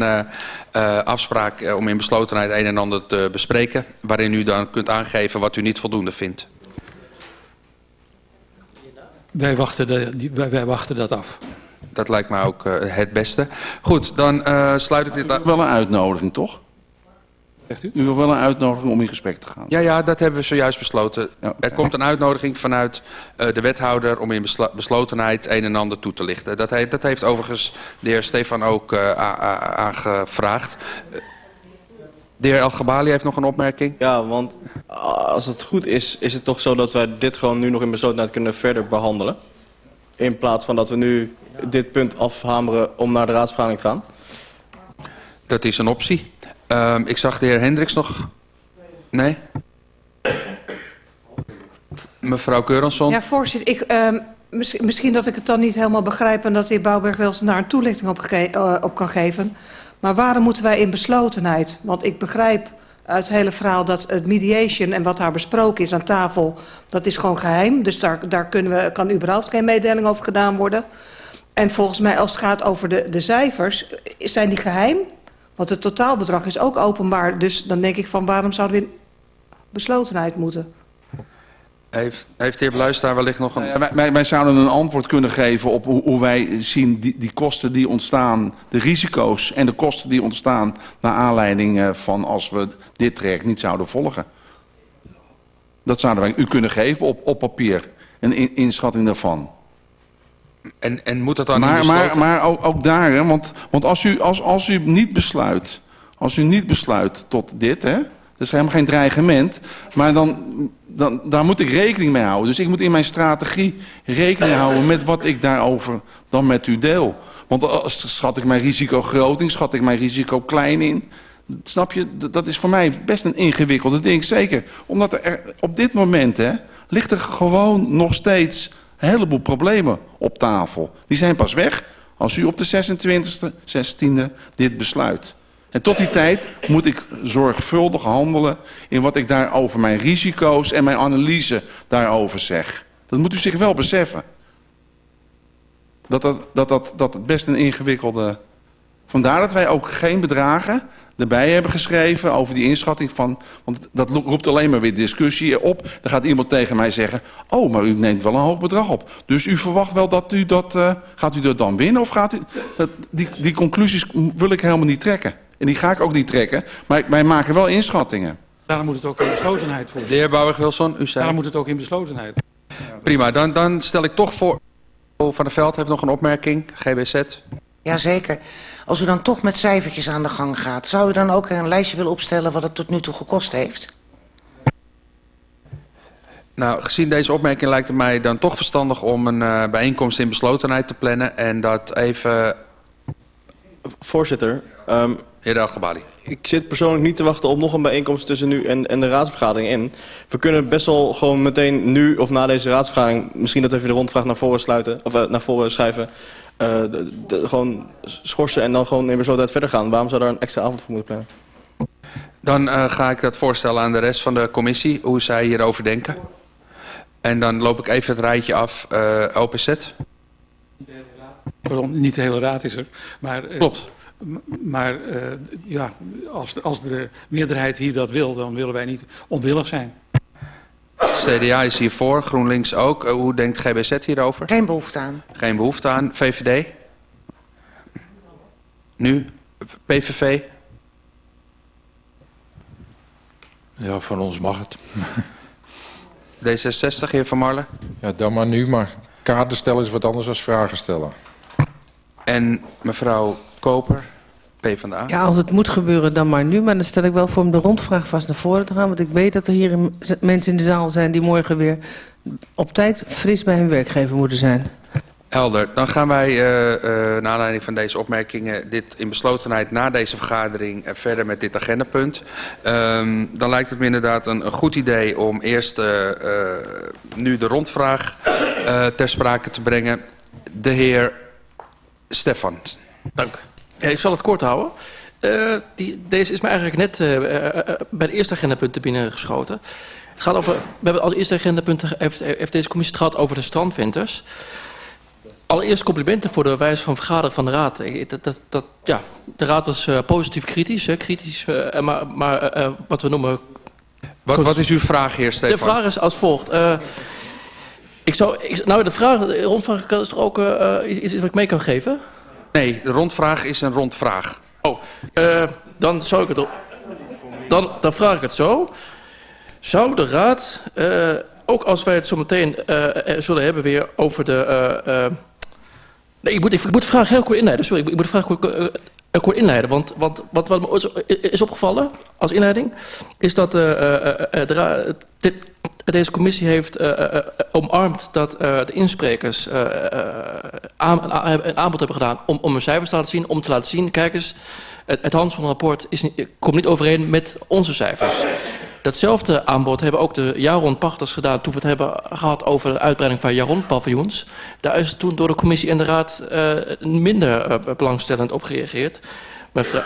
een uh, uh, afspraak uh, om in beslotenheid een en ander te bespreken, waarin u dan kunt aangeven wat u niet voldoende vindt. Wij wachten, de, wij, wij wachten dat af. Dat lijkt mij ook het beste. Goed, dan sluit ik dit... Wel een uitnodiging, toch? Zegt u? U wil wel een uitnodiging om in gesprek te gaan. Ja, ja, dat hebben we zojuist besloten. Ja. Er komt een uitnodiging vanuit uh, de wethouder om in beslo beslotenheid een en ander toe te lichten. Dat, he dat heeft overigens de heer Stefan ook uh, aangevraagd. Uh, de heer El Gabali heeft nog een opmerking. Ja, want als het goed is, is het toch zo dat wij dit gewoon nu nog in beslotenheid kunnen verder behandelen? In plaats van dat we nu dit punt afhameren om naar de raadsvergadering te gaan? Dat is een optie. Um, ik zag de heer Hendricks nog. Nee? Mevrouw Keuransson. Ja, voorzitter. Ik, um, misschien, misschien dat ik het dan niet helemaal begrijp... en dat de heer Bouwberg wel eens daar een toelichting op, uh, op kan geven. Maar waarom moeten wij in beslotenheid? Want ik begrijp uit het hele verhaal dat het mediation... en wat daar besproken is aan tafel, dat is gewoon geheim. Dus daar, daar kunnen we, kan überhaupt geen mededeling over gedaan worden. En volgens mij, als het gaat over de, de cijfers, zijn die geheim... Want het totaalbedrag is ook openbaar. Dus dan denk ik van waarom zouden we in beslotenheid moeten? Heeft, heeft de heer Bluis daar wellicht nog een... Ja, wij, wij, wij, zouden een antwoord kunnen geven op hoe, hoe wij zien die, die, kosten die ontstaan, de risico's en de kosten die ontstaan naar aanleiding van als we dit traject niet zouden volgen. Dat zouden wij u kunnen geven op, op papier, een in, inschatting daarvan. En, en moet dat dan maar, niet maar, maar ook, ook daar, hè, want, want als, u, als, als u niet besluit, als u niet besluit tot dit, hè, dat is helemaal geen dreigement, maar dan, dan, daar moet ik rekening mee houden. Dus ik moet in mijn strategie rekening houden met wat ik daarover dan met u deel. Want als schat ik mijn risico groot in, schat ik mijn risico klein in. Snap je, dat is voor mij best een ingewikkelde ding. Zeker, omdat er op dit moment hè, ligt er gewoon nog steeds een heleboel problemen op tafel. Die zijn pas weg als u op de 26e, 16e dit besluit. En tot die tijd moet ik zorgvuldig handelen in wat ik daar over mijn risico's en mijn analyse daarover zeg. Dat moet u zich wel beseffen. Dat dat, dat, dat, dat het best een ingewikkelde... Vandaar dat wij ook geen bedragen erbij hebben geschreven over die inschatting van... want dat roept alleen maar weer discussie op. Dan gaat iemand tegen mij zeggen... oh, maar u neemt wel een hoog bedrag op. Dus u verwacht wel dat u dat... Uh, gaat u dat dan winnen of gaat u... Dat, die, die conclusies wil ik helemaal niet trekken. En die ga ik ook niet trekken. Maar wij maken wel inschattingen. Daarom moet het ook in beslotenheid worden. De heer Bouwig-Wilson, u zei... Daarom moet het ook in beslotenheid. Prima, dan, dan stel ik toch voor... Van der Veld heeft nog een opmerking, GBZ. Jazeker. Als u dan toch met cijfertjes aan de gang gaat... zou u dan ook een lijstje willen opstellen wat het tot nu toe gekost heeft? Nou, gezien deze opmerking lijkt het mij dan toch verstandig... om een uh, bijeenkomst in beslotenheid te plannen... en dat even... Voorzitter... Um. Ik zit persoonlijk niet te wachten op nog een bijeenkomst tussen nu en, en de raadsvergadering in. We kunnen best wel gewoon meteen nu of na deze raadsvergadering... misschien dat even de rondvraag naar voren sluiten... of uh, naar voren schrijven... Uh, de, de, gewoon schorsen en dan gewoon in beslotenheid verder gaan. Waarom zou daar een extra avond voor moeten plannen? Dan uh, ga ik dat voorstellen aan de rest van de commissie, hoe zij hierover denken. En dan loop ik even het rijtje af, uh, OPZ. Pardon, niet de hele raad is er. Maar, Klopt. Maar ja, als, als de meerderheid hier dat wil, dan willen wij niet onwillig zijn. CDA is hiervoor, GroenLinks ook. Uh, hoe denkt GBZ hierover? Geen behoefte aan. Geen behoefte aan. VVD? Nu? PVV? Ja, van ons mag het. D66, heer Van Marlen? Ja, dan maar nu, maar kaarten stellen is wat anders dan vragen stellen. En mevrouw Koper? PvdA. Ja, als het moet gebeuren, dan maar nu. Maar dan stel ik wel voor om de rondvraag vast naar voren te gaan. Want ik weet dat er hier mensen in de zaal zijn die morgen weer op tijd fris bij hun werkgever moeten zijn. Helder. Dan gaan wij, uh, uh, naar aanleiding van deze opmerkingen, dit in beslotenheid na deze vergadering uh, verder met dit agendapunt. Um, dan lijkt het me inderdaad een, een goed idee om eerst nu de rondvraag ter sprake te brengen. De heer Stefan. Dank. Ja, ik zal het kort houden. Uh, die, deze is me eigenlijk net uh, uh, bij de eerste agendapunten binnengeschoten. Het gaat over, we hebben als eerste agendapunt heeft, heeft deze commissie het gehad over de strandwinters. Allereerst complimenten voor de wijze van vergaderen van de raad. Dat, dat, dat, ja, de raad was eh, positief kritisch, hè, kritisch eh, maar, maar eh, eh, wat we noemen... Wat, wat is uw vraag, heer Stefan? De vraag is als volgt. Eh, ik zou, ik, nou, de vraag, de rondvraag is er ook eh, eh, iets, iets wat ik mee kan geven? Nee, de rondvraag is een rondvraag. Oh, eh, dan zou ik het... op- Dan, dan vraag ik het zo. Zou de raad, eh, ook als wij het zo meteen eh, zullen hebben weer over de... nee, ik moet, ik, moet de vraag heel kort inleiden. Sorry, ik moet de vraag kort, eh, kort inleiden. Want, want wat, wat me is- opgevallen als inleiding... is dat eh, eh, eh, deze commissie heeft omarmd dat de insprekers een aanbod hebben gedaan om, om hun cijfers te laten zien. Om te laten zien, kijk eens, het, het is niet- komt niet overeen met onze cijfers. Datzelfde aanbod hebben ook de Jaron-pachters gedaan toen we het hebben gehad over de uitbreiding van Jaron-paviljoens. Daar is toen door de commissie en de raad eh, minder eh, belangstellend op gereageerd.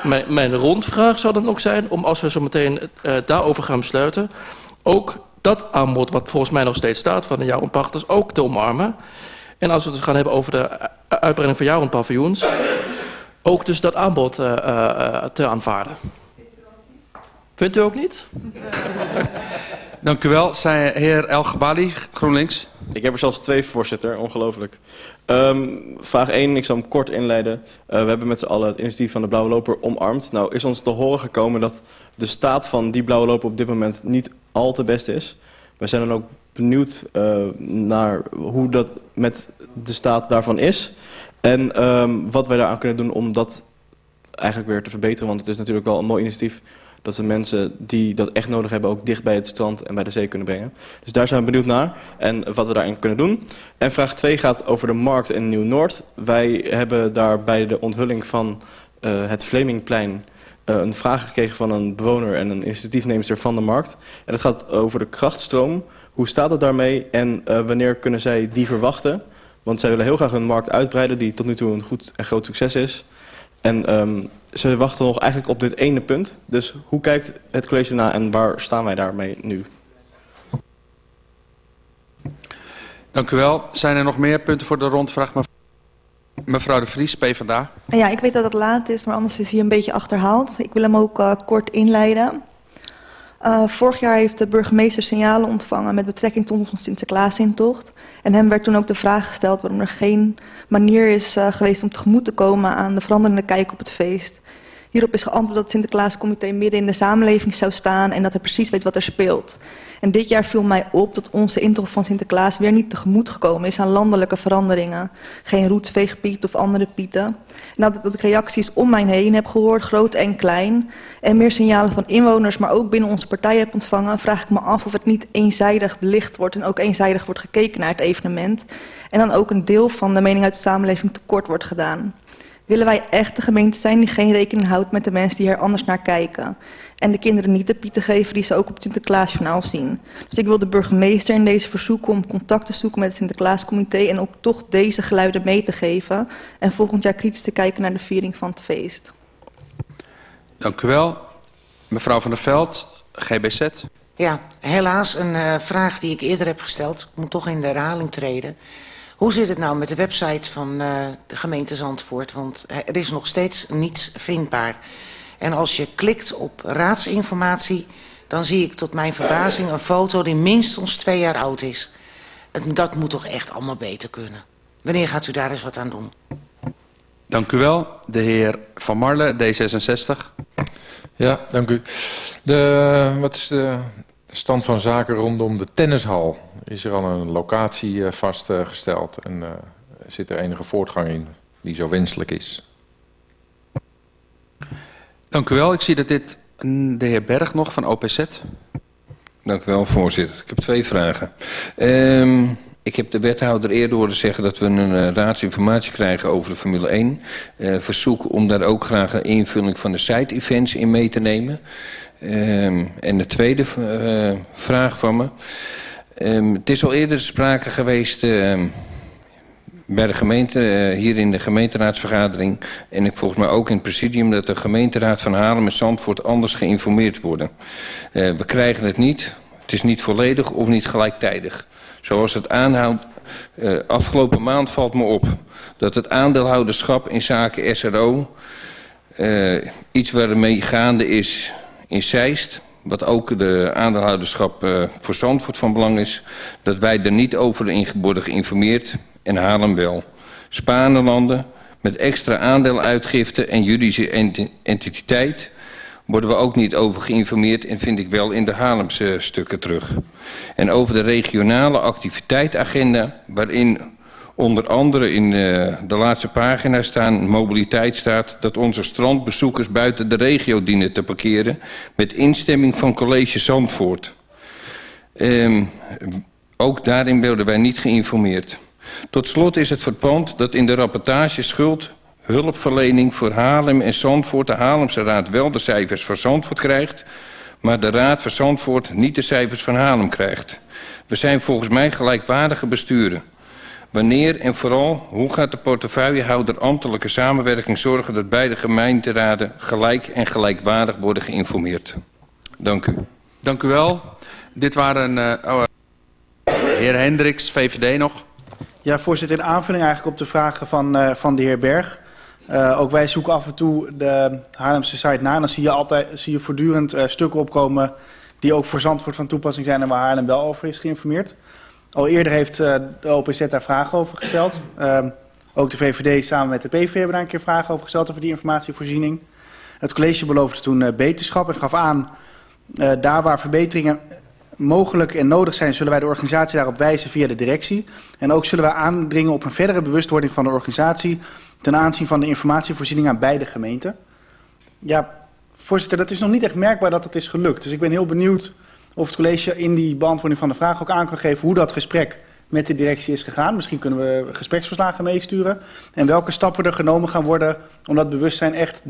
Mijn, mijn, rondvraag zou dan ook zijn om als we zo meteen eh, daarover gaan besluiten, ook dat aanbod wat volgens mij nog steeds staat van de Jaron-pachters ook te omarmen. En als we het dus gaan hebben over de uitbreiding van Jaron-paviljoens, ook dus dat aanbod te aanvaarden. Vindt u ook niet? Dank u wel. Zij, heer El Gabali, GroenLinks. Ik heb er zelfs twee, voorzitter. Ongelooflijk. Ehm, vraag 1, ik zal hem kort inleiden. Eh, we hebben met z'n allen het initiatief van de Blauwe Loper omarmd. Nou is ons te horen gekomen dat de staat van die Blauwe Loper op dit moment niet al te best is. Wij zijn dan ook benieuwd eh, naar hoe dat met de staat daarvan is. En ehm, wat wij daaraan kunnen doen om dat eigenlijk weer te verbeteren. Want het is natuurlijk wel een mooi initiatief dat ze mensen die dat echt nodig hebben ook dicht bij het strand en bij de zee kunnen brengen. Dus daar zijn we benieuwd naar en wat we daarin kunnen doen. En vraag 2 gaat over de markt in Nieuw-Noord. Wij hebben daar bij de onthulling van eh, het Vlemingplein eh, een vraag gekregen van een bewoner en een initiatiefneemster van de markt. En het gaat over de krachtstroom. Hoe staat het daarmee en eh, wanneer kunnen zij die verwachten? Want zij willen heel graag hun markt uitbreiden die tot nu toe een goed en groot succes is. En ehm, ze wachten nog eigenlijk op dit ene punt. Dus hoe kijkt het college na en waar staan wij daarmee nu? Dank u wel. Zijn er nog meer punten voor de rondvraag? mev- Mevrouw de Vries, PvdA. Ja, ik weet dat het laat is, maar anders is hij een beetje achterhaald. Ik wil hem ook eh, kort inleiden. Eh, vorig jaar heeft de burgemeester signalen ontvangen met betrekking tot onze Sinterklaasintocht. En hem werd toen ook de vraag gesteld waarom er geen manier is eh, geweest om tegemoet te komen aan de veranderende kijk op het feest. Hierop is geantwoord dat het Sinterklaascomité midden in de samenleving zou staan en dat hij precies weet wat er speelt. En dit jaar viel mij op dat onze intocht van Sinterklaas weer niet tegemoet gekomen is aan landelijke veranderingen. Geen roetveegpiet of andere pieten. En nadat ik reacties om mij heen heb gehoord, groot en klein, en meer signalen van inwoners, maar ook binnen onze partij heb ontvangen, vraag ik me af of het niet eenzijdig belicht wordt en ook eenzijdig wordt gekeken naar het evenement. En dan ook een deel van de mening uit de samenleving tekort wordt gedaan. Willen wij echt de gemeente zijn die geen rekening houdt met de mensen die er anders naar kijken? En de kinderen niet de pieten geven die ze ook op het Sinterklaasjournaal zien. Dus ik wil de burgemeester in deze verzoeken om contact te zoeken met het Sinterklaascomité en ook toch deze geluiden mee te geven. En volgend jaar kritisch te kijken naar de viering van het feest. Dank u wel. Mevrouw van der Veld, GBZ. Ja, helaas een eh, vraag die ik eerder heb gesteld. Ik moet toch in de herhaling treden. Hoe zit het nou met de website van eh, de gemeente Zandvoort? Want er is nog steeds niets vindbaar. En als je klikt op raadsinformatie, dan zie ik tot mijn verbazing een foto die minstens twee jaar oud is. Het- Dat moet toch echt allemaal beter kunnen. Wanneer gaat u daar eens wat aan doen? Dank u wel. De heer Van Marle, D66. Ja, dank u. De, wat is de stand van zaken rondom de tennishal? Is er al een locatie eh, vastgesteld en eh, zit er enige voortgang in die zo wenselijk is? Dank u wel. Ik zie dat dit mm, de heer Berg nog van OPZ. Dank u wel, voorzitter. Ik heb twee vragen. Ehm, ik heb de wethouder eerder horen zeggen dat we een eh, raadsinformatie krijgen over de Formule 1. Eh, verzoek om daar ook graag een invulling van de site-events in mee te nemen. Ehm, en de tweede eh, vraag van me. Ehm, het is al eerder sprake geweest ehm, bij de gemeente, hier in de gemeenteraadsvergadering... en ik volgens mij ook in het presidium... dat de gemeenteraad van Haarlem en Zandvoort anders geïnformeerd worden. We krijgen het niet. Het is niet volledig of niet gelijktijdig. Zoals het aanhoudt, Uh, afgelopen maand valt me op dat het aandeelhouderschap in zaken SRO... Uh, iets waarmee gaande is in Zeist... wat ook de aandeelhouderschap uh, voor Zandvoort van belang is... dat wij er niet over worden geïnformeerd en Haarlem wel. Spanelanden met extra aandeeluitgifte en juridische entiteit worden we ook niet over geïnformeerd en vind ik wel in de Haarlemse stukken terug. En over de regionale activiteitagenda waarin onder andere in uh, de laatste pagina staan mobiliteit staat dat onze strandbezoekers buiten de regio dienen te parkeren met instemming van college Zandvoort. Um, ook daarin werden wij niet geïnformeerd. Tot slot is het verpand dat in de rapportage schuld hulpverlening voor Haarlem en Zandvoort... de Haarlemse Raad wel de cijfers voor Zandvoort krijgt... maar de Raad voor Zandvoort niet de cijfers van Haarlem krijgt. We zijn volgens mij gelijkwaardige besturen. Wanneer en vooral hoe gaat de portefeuillehouder ambtelijke samenwerking zorgen... dat beide gemeenteraden gelijk en gelijkwaardig worden geïnformeerd? Dank u. Dank u wel. Dit waren... Uh, oh, heer Hendricks, VVD nog. Ja, voorzitter, in aanvulling eigenlijk op de vragen van, uh, van de heer Berg. Uh, ook wij zoeken af en toe de Haarlemse site na. Dan zie je, altijd, zie je voortdurend uh, stukken opkomen die ook voor Zandvoort van toepassing zijn en waar Haarlem wel over is geïnformeerd. Al eerder heeft uh, de OPZ daar vragen over gesteld. Uh, ook de VVD samen met de PV hebben daar een keer vragen over gesteld over die informatievoorziening. Het college beloofde toen beterschap en gaf aan, daar waar verbeteringen mogelijk en nodig zijn, zullen wij de organisatie daarop wijzen via de directie. En ook zullen wij aandringen op een verdere bewustwording van de organisatie ten aanzien van de informatievoorziening aan beide gemeenten. Ja, voorzitter, dat is nog niet echt merkbaar dat het is gelukt. Dus ik ben heel benieuwd of het college in die beantwoording van de vraag ook aan kan geven hoe dat gesprek met de directie is gegaan. Misschien kunnen we gespreksverslagen meesturen. En welke stappen er genomen gaan worden om dat bewustzijn echt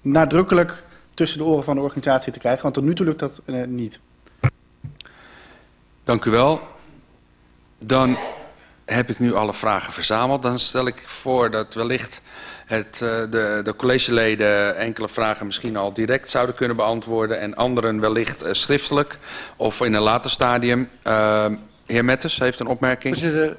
nadrukkelijk tussen de oren van de organisatie te krijgen. Want tot nu toe lukt dat uh, niet. Dank u wel. Dan heb ik nu alle vragen verzameld. Dan stel ik voor dat wellicht het, uh, de, de collegeleden enkele vragen misschien al direct zouden kunnen beantwoorden... en anderen wellicht uh, schriftelijk of in een later stadium. Uh, heer Metters heeft een opmerking. Voorzitter,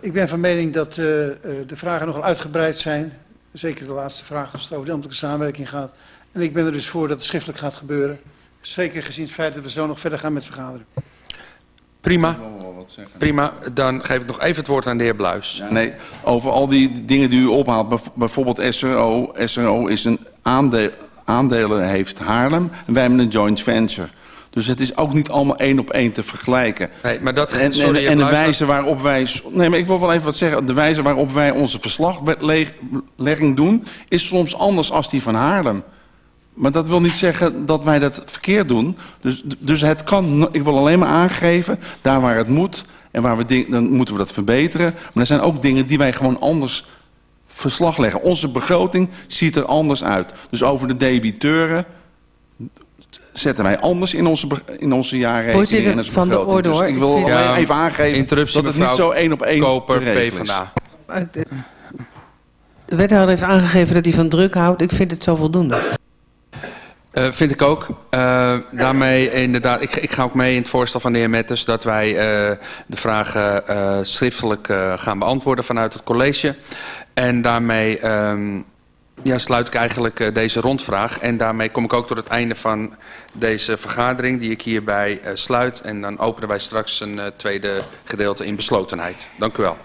ik ben van mening dat de vragen nogal uitgebreid zijn. Zeker de laatste vraag als het over de ambtelijke samenwerking gaat. En ik ben er dus voor dat het schriftelijk gaat gebeuren. Zeker gezien het feit dat we zo nog verder gaan met vergaderen. Prima. Prima, dan geef ik nog even het woord aan de heer Bluis. Ja, nee, over al die dingen die u ophaalt, bijvoorbeeld SRO. SRO is een aandeel, aandelen heeft Haarlem en wij hebben een joint venture. Dus het is ook niet allemaal één op één te vergelijken. Nee, maar dat, en, sorry, en, en de wijze waarop wij... Nee, maar ik wil wel even wat zeggen. De wijze waarop wij onze verslaglegging doen... is soms anders als die van Haarlem. Maar dat wil niet zeggen dat wij dat verkeerd doen. Dus, dus het kan, ik wil alleen maar aangeven, daar waar het moet... en waar we ding, dan moeten we dat verbeteren. Maar er zijn ook dingen die wij gewoon anders verslag leggen. Onze begroting ziet er anders uit. Dus over de debiteuren zetten wij anders in onze, in onze jaarrekening en onze van de orde, dus ik wil ja, even aangeven dat het niet zo één op één Koper, PvdA. De wethouder heeft aangegeven dat hij van druk houdt. Ik vind het zo voldoende. Uh, vind ik ook. Uh, daarmee inderdaad, ik, ik, ga ook mee in het voorstel van de heer Metters dat wij uh, de vragen schriftelijk gaan beantwoorden vanuit het college. En daarmee um, ja, sluit ik eigenlijk deze rondvraag. En daarmee kom ik ook tot het einde van deze vergadering die ik hierbij sluit. En dan openen wij straks een tweede gedeelte in beslotenheid. Dank u wel.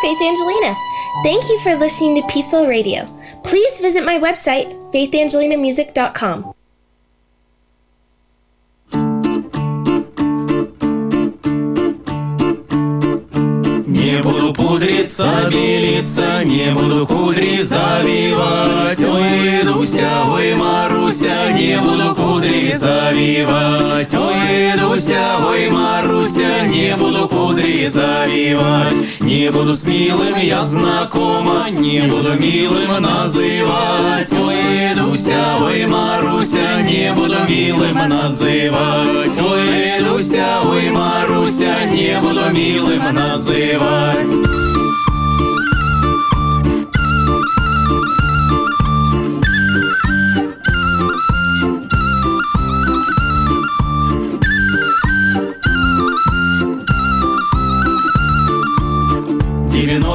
Faith Angelina. Thank you for listening to Peaceful Radio. Please visit my website, faithangelinamusic.com. белиться, не буду кудри завивать. Ой, Дуся, ой, Маруся, не буду кудри завивать. Ой, Дуся, ой, Маруся, не буду кудри завивать. Не буду с милым я знакома, не буду милым называть. Ой, Дуся, ой, Маруся, не буду милым называть. Ой, Дуся, ой, Маруся, не буду милым называть.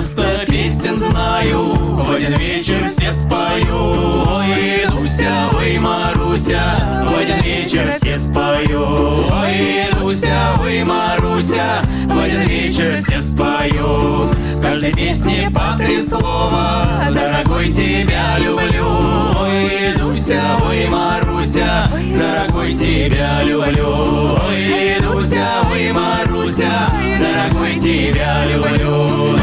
Девяносто песен знаю, в один вечер все спою. Ой, Дуся, ой, Маруся, в один вечер все спою. Ой, Дуся, ой, Маруся, в один вечер все спою. В каждой песне по три слова, дорогой, тебя люблю. Ой, Дуся, ой, Маруся, дорогой, тебя люблю. Ой, Дуся, ой, Маруся, дорогой, тебя люблю.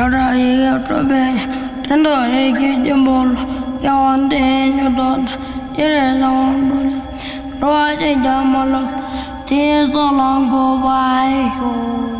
Tata yeke ja tendo yeke jimbol, yawan te nyudot, yere lawan dole, roa te jamalo, te solango baiko.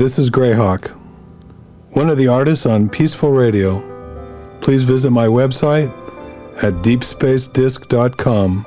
This is Greyhawk, one of the artists on Peaceful Radio. Please visit my website at deepspacedisc.com.